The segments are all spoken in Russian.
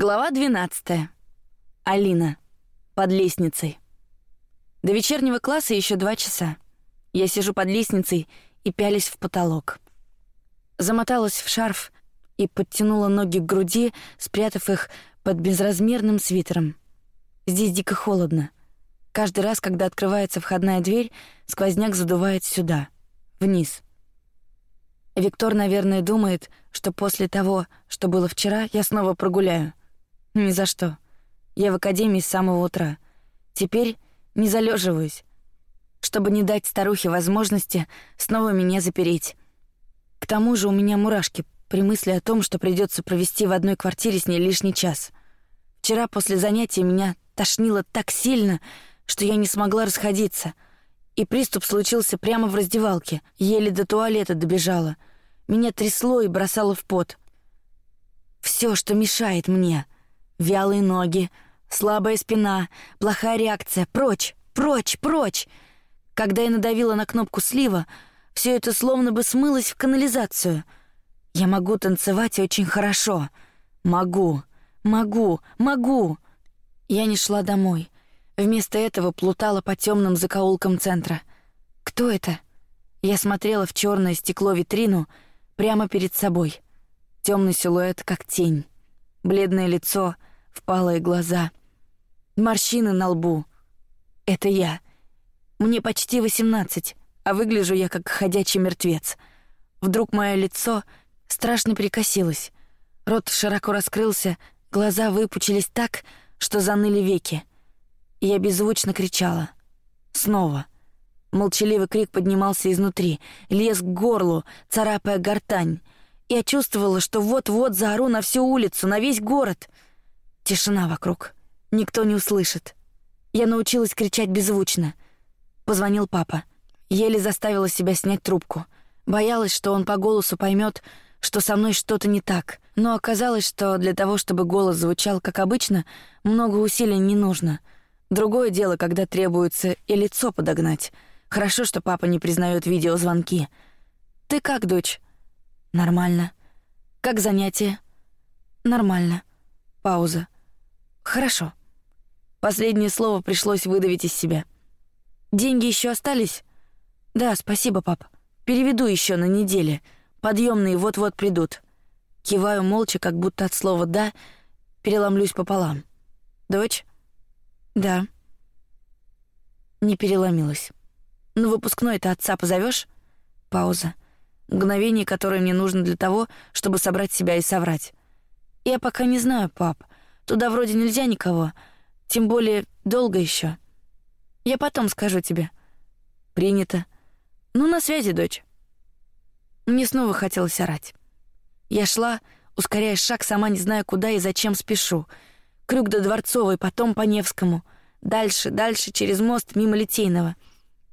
Глава 12. Алина. Под лестницей. До вечернего класса еще два часа. Я сижу под лестницей и пялись в потолок. Замоталась в шарф и подтянула ноги к груди, спрятав их под безразмерным свитером. Здесь дико холодно. Каждый раз, когда открывается входная дверь, сквозняк задувает сюда, вниз. Виктор, наверное, думает, что после того, что было вчера, я снова прогуляю. Ни за что. Я в академии с самого утра. Теперь не залеживаюсь, чтобы не дать старухе возможности снова меня запереть. К тому же у меня мурашки при мысли о том, что придется провести в одной квартире с ней лишний час. Вчера после занятия меня тошнило так сильно, что я не смогла расходиться, и приступ случился прямо в раздевалке. Еле до туалета добежала. Меня трясло и бросало в пот. Все, что мешает мне — Вялые ноги, слабая спина, плохая реакция. Прочь, прочь, прочь. Когда я надавила на кнопку слива, все это словно бы смылось в канализацию. Я могу танцевать очень хорошо. Могу, могу, могу. Я не шла домой. Вместо этого плутала по темным закоулкам центра. Кто это? Я смотрела в черное стекло витрину прямо перед собой. Темный силуэт, как тень. Бледное лицо — впалые глаза, морщины на лбу. Это я. Мне почти восемнадцать, а выгляжу я как ходячий мертвец. Вдруг мое лицо страшно перекосилось. Рот широко раскрылся, глаза выпучились так, что заныли веки. Я беззвучно кричала. Снова. Молчаливый крик поднимался изнутри, лез к горлу, царапая гортань. Я чувствовала, что вот-вот заору на всю улицу, на весь город — Тишина вокруг. Никто не услышит. Я научилась кричать беззвучно. Позвонил папа. Еле заставила себя снять трубку. Боялась, что он по голосу поймет, что со мной что-то не так. Но оказалось, что для того, чтобы голос звучал как обычно, много усилий не нужно. Другое дело, когда требуется и лицо подогнать. Хорошо, что папа не признает видеозвонки. Ты как, дочь? Нормально. Как занятие? Нормально. Пауза. Хорошо. Последнее слово пришлось выдавить из себя. Деньги еще остались? Да, спасибо, пап. Переведу еще на неделе. Подъемные вот-вот придут. Киваю молча, как будто от слова да переломлюсь пополам. Дочь? Да. Не переломилась. Ну выпускной-то отца позовешь? Пауза. Мгновение, которое мне нужно для того, чтобы собрать себя и соврать. Я пока не знаю, пап. Туда вроде нельзя никого, тем более долго еще. Я потом скажу тебе. Принято. Ну на связи, дочь. Мне снова хотелось орать. Я шла, ускоряя шаг, сама не зная куда и зачем спешу. Крюк до Дворцовой, потом по Невскому, дальше, дальше через мост мимо Литейного.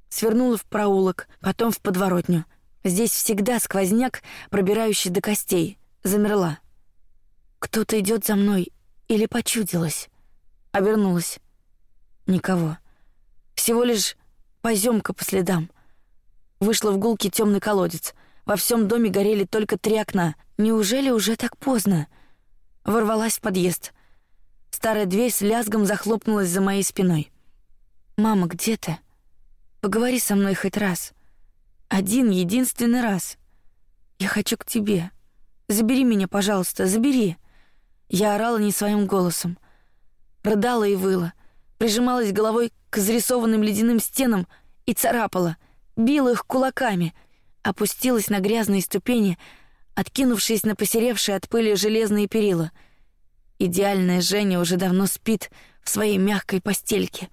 Свернула в проулок, потом в подворотню. Здесь всегда сквозняк, пробирающий до костей. Замерла. Кто-то идет за мной, или почудилось? Обернулась. Никого. Всего лишь поземка по следам. Вышла в гулкий темный колодец. Во всем доме горели только три окна. Неужели уже так поздно? Ворвалась в подъезд. Старая дверь с лязгом захлопнулась за моей спиной. Мама, где ты? Поговори со мной хоть раз. Один единственный раз. Я хочу к тебе. Забери меня, пожалуйста, забери. Я орала не своим голосом, рыдала и выла, прижималась головой к изрисованным ледяным стенам и царапала, била их кулаками, опустилась на грязные ступени, откинувшись на посеревшие от пыли железные перила. Идеальная Женя уже давно спит в своей мягкой постельке.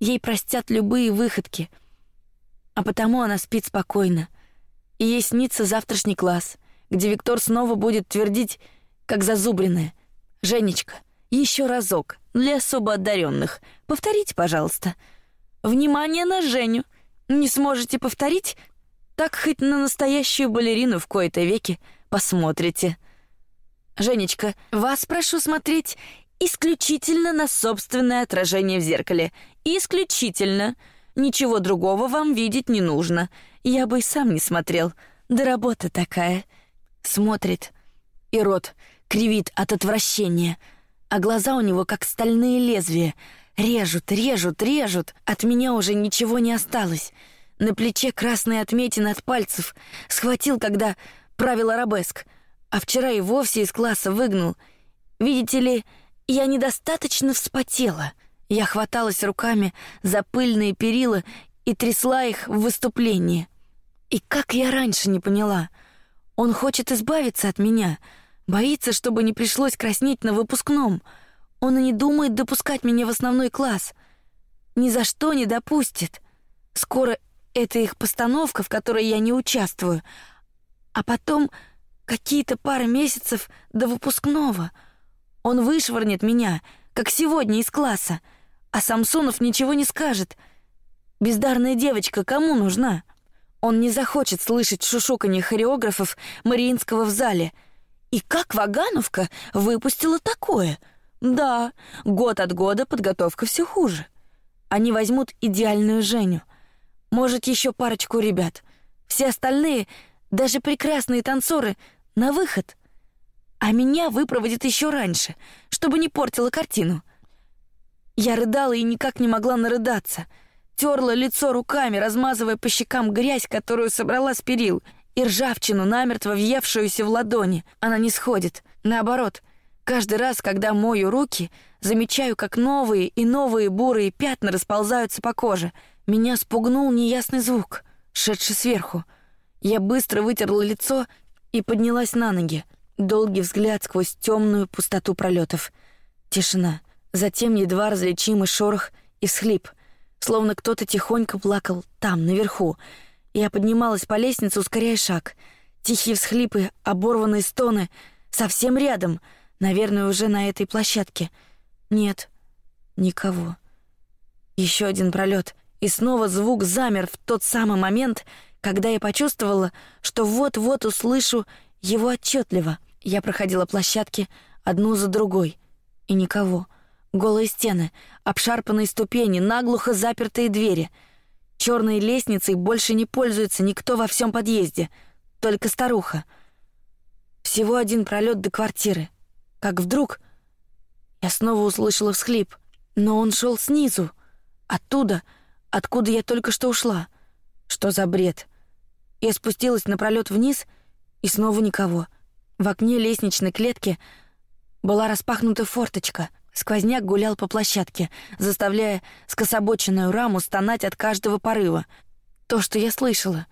Ей простят любые выходки, а потому она спит спокойно. И ей снится завтрашний класс, где Виктор снова будет твердить, как зазубренное: Женечка, еще разок для особо одаренных. Повторите, пожалуйста. Внимание на Женю. Не сможете повторить? Так хоть на настоящую балерину в кои-то веки посмотрите. Женечка, вас прошу смотреть исключительно на собственное отражение в зеркале. Исключительно. Ничего другого вам видеть не нужно. Я бы и сам не смотрел. Да работа такая. Смотрит. И рот кривит от отвращения. а глаза у него как стальные лезвия. Режут, режут, режут. От меня уже ничего не осталось. На плече красные отметины от пальцев. Схватил, когда правил арабеск. А вчера и вовсе из класса выгнал. Видите ли, я недостаточно вспотела. Я хваталась руками за пыльные перила и трясла их в выступлении. И как я раньше не поняла. Он хочет избавиться от меня, боится, чтобы не пришлось краснеть на выпускном. Он и не думает допускать меня в основной класс. Ни за что не допустит. Скоро это их постановка, в которой я не участвую, а потом какие-то пары месяцев до выпускного. Он вышвырнет меня, как сегодня из класса, а Самсонов ничего не скажет. Бездарная девочка кому нужна? Он не захочет слышать шушуканье хореографов Мариинского в зале. И как Вагановка выпустила такое? Да, год от года подготовка все хуже. Они возьмут идеальную Женю. Может, еще парочку ребят. Все остальные, даже прекрасные танцоры, на выход. А меня выпроводят еще раньше, чтобы не портила картину. Я рыдала и никак не могла нарыдаться — терла лицо руками, размазывая по щекам грязь, которую собрала с перил, и ржавчину, намертво въевшуюся в ладони. Она не сходит. Наоборот, каждый раз, когда мою руки, замечаю, как новые и новые бурые пятна расползаются по коже. Меня спугнул неясный звук, шедший сверху. Я быстро вытерла лицо и поднялась на ноги. Долгий взгляд сквозь темную пустоту пролетов. Тишина. Затем едва различимый шорох и всхлип — словно кто-то тихонько плакал там, наверху. Я поднималась по лестнице, ускоряя шаг. Тихие всхлипы, оборванные стоны, совсем рядом, наверное, уже на этой площадке. Нет, никого. Еще один пролет, и снова звук замер в тот самый момент, когда я почувствовала, что вот-вот услышу его отчетливо. Я проходила площадки одну за другой, и никого. Голые стены, обшарпанные ступени, наглухо запертые двери. Черной лестницей больше не пользуется никто во всем подъезде, только старуха. Всего один пролет до квартиры. Как вдруг я снова услышала всхлип, но он шел снизу, оттуда, откуда я только что ушла. Что за бред? Я спустилась на пролет вниз, и снова никого. В окне лестничной клетки была распахнута форточка — Сквозняк гулял по площадке, заставляя скособоченную раму стонать от каждого порыва. То, что я слышала.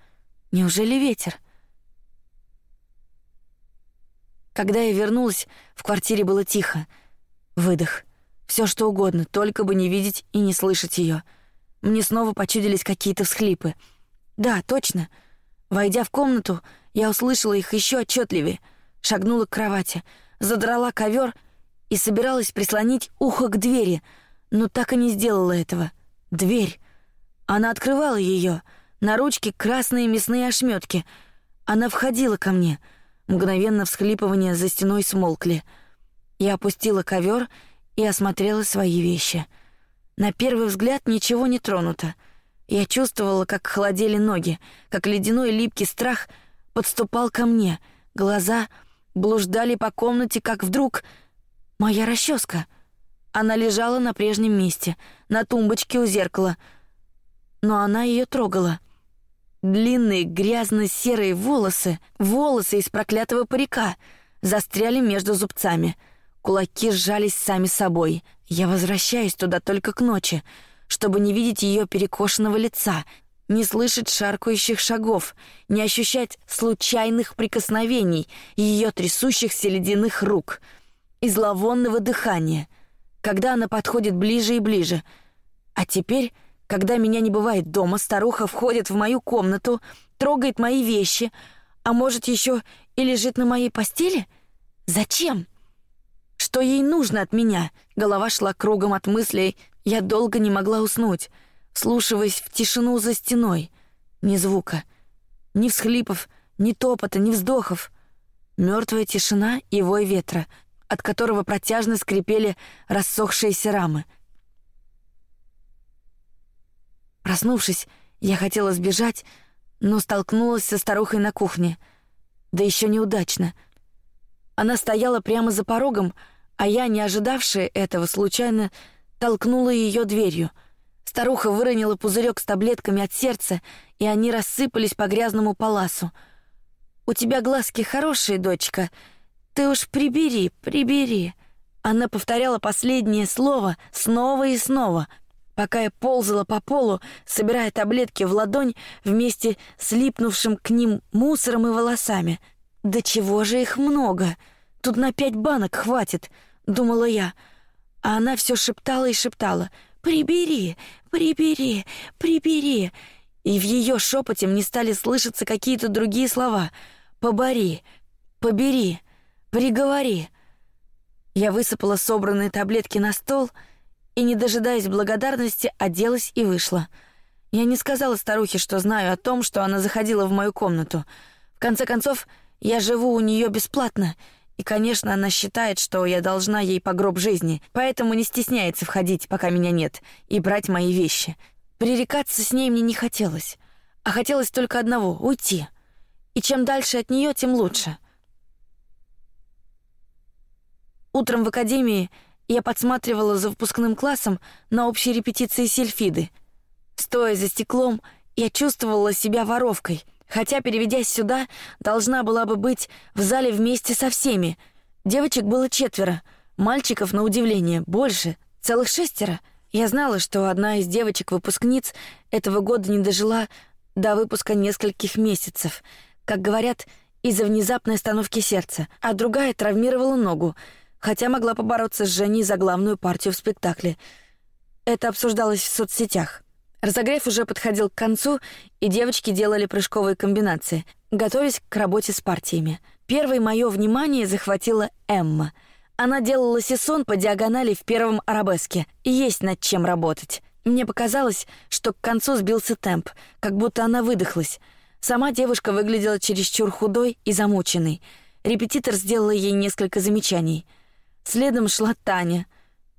Неужели ветер? Когда я вернулась, в квартире было тихо. Выдох. Все что угодно, только бы не видеть и не слышать ее. Мне снова почудились какие-то всхлипы. Да, точно. Войдя в комнату, я услышала их еще отчетливее. Шагнула к кровати, задрала ковер и собиралась прислонить ухо к двери, но так и не сделала этого. Дверь. Она открывала ее. На ручке красные мясные ошметки. Она входила ко мне. Мгновенно всхлипывания за стеной смолкли. Я опустила ковер и осмотрела свои вещи. На первый взгляд ничего не тронуто. Я чувствовала, как холодели ноги, как ледяной липкий страх подступал ко мне. Глаза блуждали по комнате, как вдруг Моя расческа. Она лежала на прежнем месте, на тумбочке у зеркала. Но она ее трогала. Длинные грязно-серые волосы, волосы из проклятого парика, застряли между зубцами. Кулаки сжались сами собой. Я возвращаюсь туда только к ночи, чтобы не видеть ее перекошенного лица, не слышать шаркающих шагов, не ощущать случайных прикосновений ее трясущихся ледяных рук — и зловонного дыхания, когда она подходит ближе и ближе. А теперь, когда меня не бывает дома, старуха входит в мою комнату, трогает мои вещи, а может еще и лежит на моей постели? Зачем? Что ей нужно от меня? Голова шла кругом от мыслей. Я долго не могла уснуть, слушаясь в тишину за стеной. Ни звука, ни всхлипов, ни топота, ни вздохов. Мертвая тишина и вой ветра, от которого протяжно скрипели рассохшиеся рамы. Проснувшись, я хотела сбежать, но столкнулась со старухой на кухне. Да еще неудачно. Она стояла прямо за порогом, А я, не ожидавшая этого, случайно толкнула ее дверью. Старуха выронила пузырек с таблетками от сердца, и они рассыпались по грязному паласу. У тебя глазки хорошие, дочка. Ты уж прибери, прибери. Она повторяла последнее слово снова и снова, пока я ползала по полу, собирая таблетки в ладонь вместе с липнувшим к ним мусором и волосами. Да чего же их много? Тут на пять банок хватит, думала я. А она все шептала и шептала: "Прибери, прибери, прибери". И в ее шепоте мне стали слышаться какие-то другие слова: "Побори, побери, приговори". Я высыпала собранные таблетки на стол и, не дожидаясь благодарности, оделась и вышла. Я не сказала старухе, что знаю о том, что она заходила в мою комнату. В конце концов, я живу у нее бесплатно, и, конечно, она считает, что я должна ей по гроб жизни, поэтому не стесняется входить, пока меня нет, и брать мои вещи. Пререкаться с ней мне не хотелось, а хотелось только одного — уйти. И чем дальше от нее, тем лучше. Утром в академии я подсматривала за выпускным классом на общей репетиции сельфиды. Стоя за стеклом, я чувствовала себя воровкой, хотя, переведясь сюда, должна была бы быть в зале вместе со всеми. Девочек было четверо, мальчиков, на удивление, больше, целых шестеро. Я знала, что одна из девочек-выпускниц этого года не дожила до выпуска нескольких месяцев, как говорят, из-за внезапной остановки сердца, а другая травмировала ногу — хотя могла побороться с Женей за главную партию в спектакле. Это обсуждалось в соцсетях. Разогрев уже подходил к концу, и девочки делали прыжковые комбинации, готовясь к работе с партиями. Первой мое внимание захватила Эмма. Она делала сесон по диагонали в первом арабеске, есть над чем работать. Мне показалось, что к концу сбился темп, как будто она выдохлась. Сама девушка выглядела чересчур худой и замученной. Репетитор сделала ей несколько замечаний. Следом шла Таня.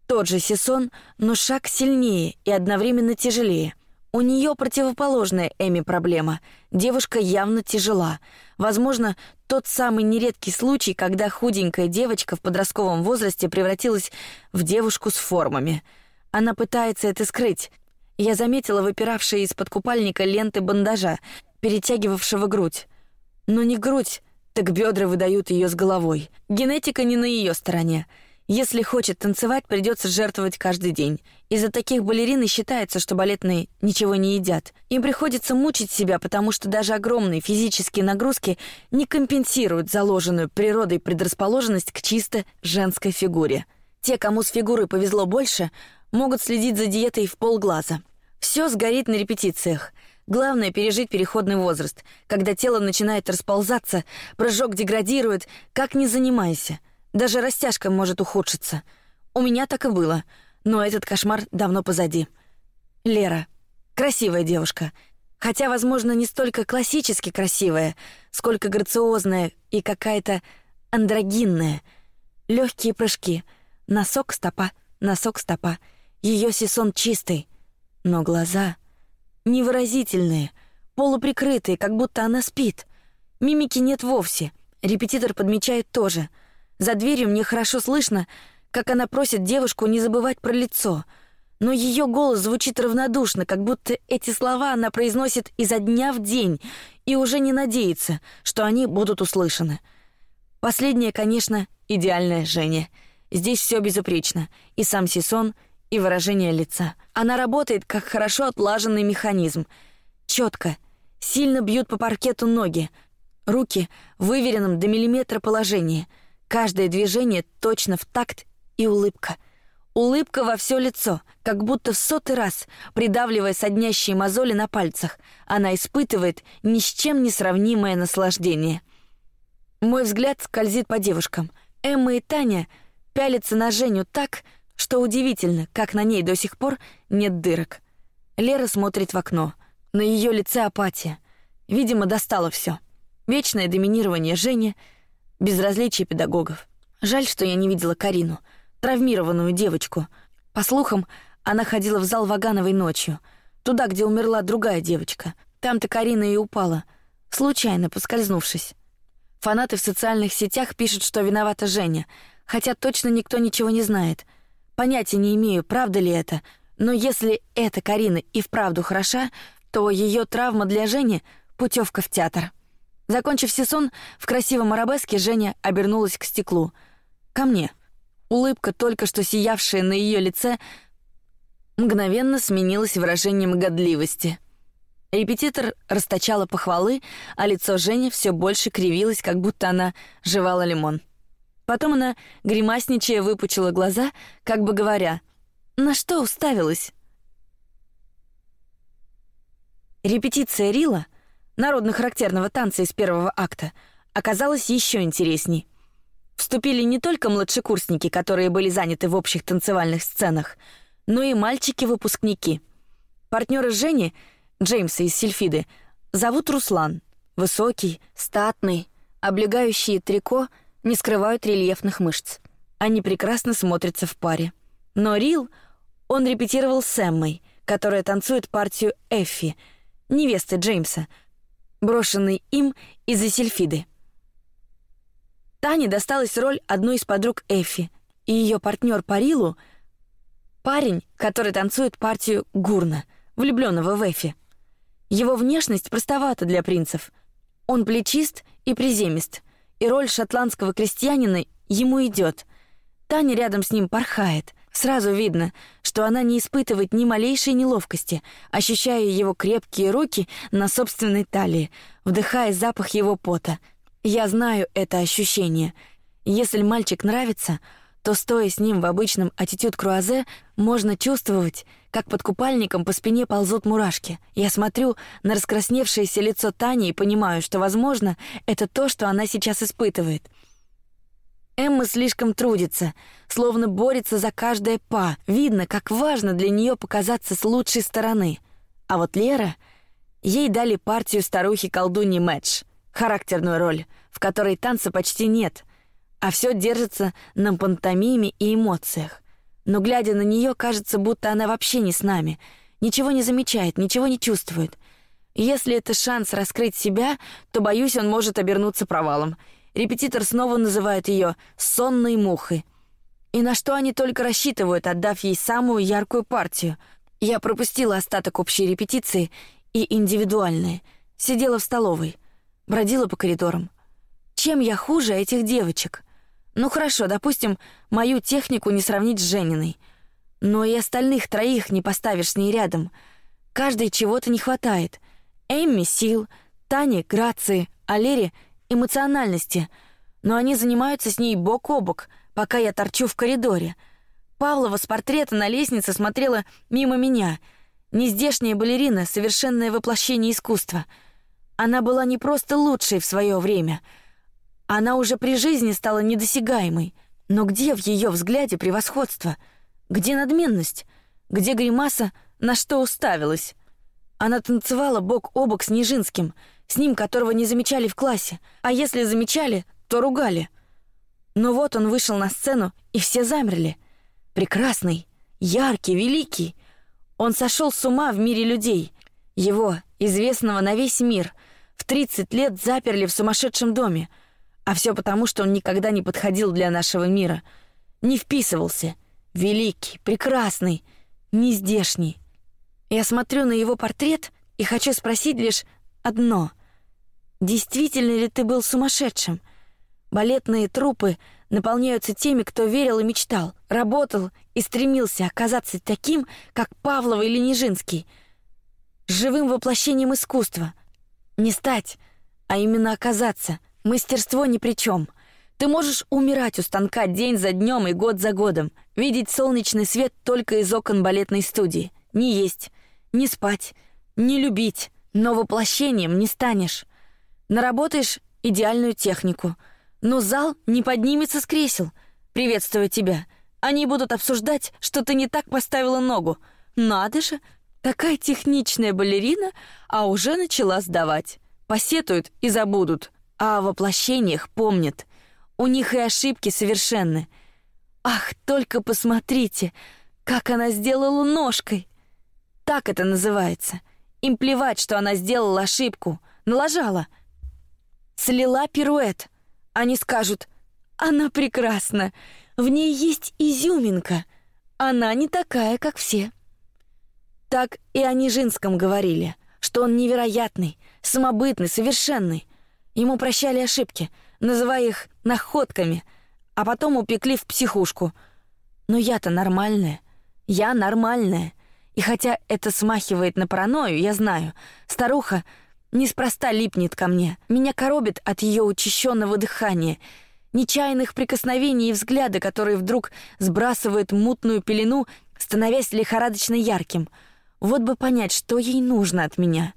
Тот же Сисон, но шаг сильнее и одновременно тяжелее. У нее противоположная Эми проблема. Девушка явно тяжела. Возможно, тот самый нередкий случай, когда худенькая девочка в подростковом возрасте превратилась в девушку с формами. Она пытается это скрыть. Я заметила выпиравшие из-под купальника ленты бандажа, перетягивавшего грудь. Но не грудь, так бедра выдают ее с головой. Генетика не на ее стороне. Если хочет танцевать, придется жертвовать каждый день. Из-за таких балерин и считается, что балетные ничего не едят. Им приходится мучить себя, потому что даже огромные физические нагрузки не компенсируют заложенную природой предрасположенность к чисто женской фигуре. Те, кому с фигурой повезло больше, могут следить за диетой в полглаза. Все сгорит на репетициях. Главное пережить переходный возраст, когда тело начинает расползаться, прыжок деградирует, как ни занимайся. Даже растяжка может ухудшиться. У меня так и было, но этот кошмар давно позади. Лера, красивая девушка, хотя, возможно, не столько классически красивая, сколько грациозная и какая-то андрогинная. Легкие прыжки, носок стопа, носок стопа. Ее сисон чистый, но глаза невыразительные, полуприкрытые, как будто она спит. Мимики нет вовсе. Репетитор подмечает тоже. За дверью мне хорошо слышно, как она просит девушку не забывать про лицо. Но ее голос звучит равнодушно, как будто эти слова она произносит изо дня в день и уже не надеется, что они будут услышаны. Последнее, конечно, идеальная Женя. Здесь все безупречно, и сам Сисон, и выражение лица. Она работает как хорошо отлаженный механизм. Четко, сильно бьют по паркету ноги, руки в выверенном до миллиметра положении. Каждое движение точно в такт и улыбка. Улыбка во все лицо, как будто в сотый раз, придавливая соднящие мозоли на пальцах, она испытывает ни с чем не сравнимое наслаждение. Мой взгляд скользит по девушкам. Эмма и Таня пялятся на Женю так, что удивительно, как на ней до сих пор нет дырок. Лера смотрит в окно. На ее лице апатия. Видимо, достало все. Вечное доминирование Жени, безразличие педагогов. Жаль, что я не видела Карину, травмированную девочку. По слухам, она ходила в зал Вагановой ночью, туда, где умерла другая девочка. Там-то Карина и упала, случайно поскользнувшись. Фанаты в социальных сетях пишут, что виновата Женя, хотя точно никто ничего не знает. Понятия не имею, правда ли это, но если эта Карина и вправду хороша, то ее травма для Жени — путевка в театр. Закончив сезон, в красивом арабеске Женя обернулась к стеклу. Ко мне. Улыбка, только что сиявшая на ее лице, мгновенно сменилась выражением годливости. Репетитор расточала похвалы, а лицо Жени все больше кривилось, как будто она жевала лимон. Потом она, гримасничая, выпучила глаза, как бы говоря, «На что уставилась?» Репетиция Рила, народно-характерного танца из первого акта, оказалась еще интересней. Вступили не только младшекурсники, которые были заняты в общих танцевальных сценах, но и мальчики-выпускники. Партнеры Жени, Джеймса из Сильфиды, зовут Руслан. Высокий, статный, облегающие трико не скрывают рельефных мышц. Они прекрасно смотрятся в паре. Но Рил он репетировал с Эммой, которая танцует партию Эффи, невесты Джеймса, брошенной им из-за Сильфиды. Тане досталась роль одной из подруг Эффи, и ее партнер по Рилу — парень, который танцует партию Гурна, влюбленного в Эффи. Его внешность простовата для принцев. Он плечист и приземист, и роль шотландского крестьянина ему идет. Таня рядом с ним порхает. Сразу видно, что она не испытывает ни малейшей неловкости, ощущая его крепкие руки на собственной талии, вдыхая запах его пота. Я знаю это ощущение. Если мальчик нравится, то стоя с ним в обычном аттитюд круазе, можно чувствовать, как под купальником по спине ползут мурашки. Я смотрю на раскрасневшееся лицо Тани и понимаю, что, возможно, это то, что она сейчас испытывает. Эмма слишком трудится, словно борется за каждое па. Видно, как важно для нее показаться с лучшей стороны. А вот Лера, ей дали партию старухи-колдуньи Мэтч, характерную роль, в которой танца почти нет, а все держится на пантомиме и эмоциях. Но глядя на нее, кажется, будто она вообще не с нами, ничего не замечает, ничего не чувствует. если это шанс раскрыть себя, то боюсь, он может обернуться провалом. Репетитор снова называет ее сонной мухой. И на что они только рассчитывают, отдав ей самую яркую партию. Я пропустила остаток общей репетиции и индивидуальные. Сидела в столовой, бродила по коридорам. Чем я хуже этих девочек? Ну хорошо, допустим, мою технику не сравнить с Жениной, но и остальных троих не поставишь с ней рядом. Каждой чего-то не хватает. Эмми сил, Тане грации, а Лере эмоциональности. Но они занимаются с ней бок о бок, пока я торчу в коридоре. Павлова с портрета на лестнице смотрела мимо меня. Нездешняя балерина, совершенное воплощение искусства. Она была не просто лучшей в свое время — она уже при жизни стала недосягаемой. Но где в ее взгляде превосходство? Где надменность? Где гримаса, на что уставилась? Она танцевала бок о бок с Нижинским, с ним, которого не замечали в классе, а если замечали, то ругали. Но вот он вышел на сцену, и все замерли. Прекрасный, яркий, великий. Он сошел с ума в мире людей. Его, известного на весь мир, в 30 лет заперли в сумасшедшем доме — а все потому, что он никогда не подходил для нашего мира, не вписывался. Великий, прекрасный, нездешний. Я смотрю на его портрет и хочу спросить лишь одно: действительно ли ты был сумасшедшим? Балетные трупы наполняются теми, кто верил и мечтал, работал и стремился оказаться таким, как Павлова или Нижинский, живым воплощением искусства. Не стать, а именно оказаться, Мастерство ни при чем. Ты можешь умирать у станка день за днем и год за годом, видеть солнечный свет только из окон балетной студии, не есть, не спать, не любить, но воплощением не станешь. Наработаешь идеальную технику, но зал не поднимется с кресел, приветствуя тебя. Они будут обсуждать, что ты не так поставила ногу. Надо же, такая техничная балерина, а уже начала сдавать. Посетуют и забудут а о воплощениях помнят. У них и ошибки совершенны. Ах, только посмотрите, как она сделала ножкой. Так это называется. Им плевать, что она сделала ошибку, налажала. Слила пируэт. Они скажут: Она прекрасна. В ней есть изюминка. Она не такая, как все. Так и о Нижинском говорили, что он невероятный, самобытный, совершенный. Ему прощали ошибки, называя их находками, а потом упекли в психушку. Но я-то нормальная. Я нормальная. И хотя это смахивает на паранойю, я знаю, старуха неспроста липнет ко мне. Меня коробит от ее учащенного дыхания, нечаянных прикосновений и взгляда, которые вдруг сбрасывают мутную пелену, становясь лихорадочно ярким. Вот бы понять, что ей нужно от меня —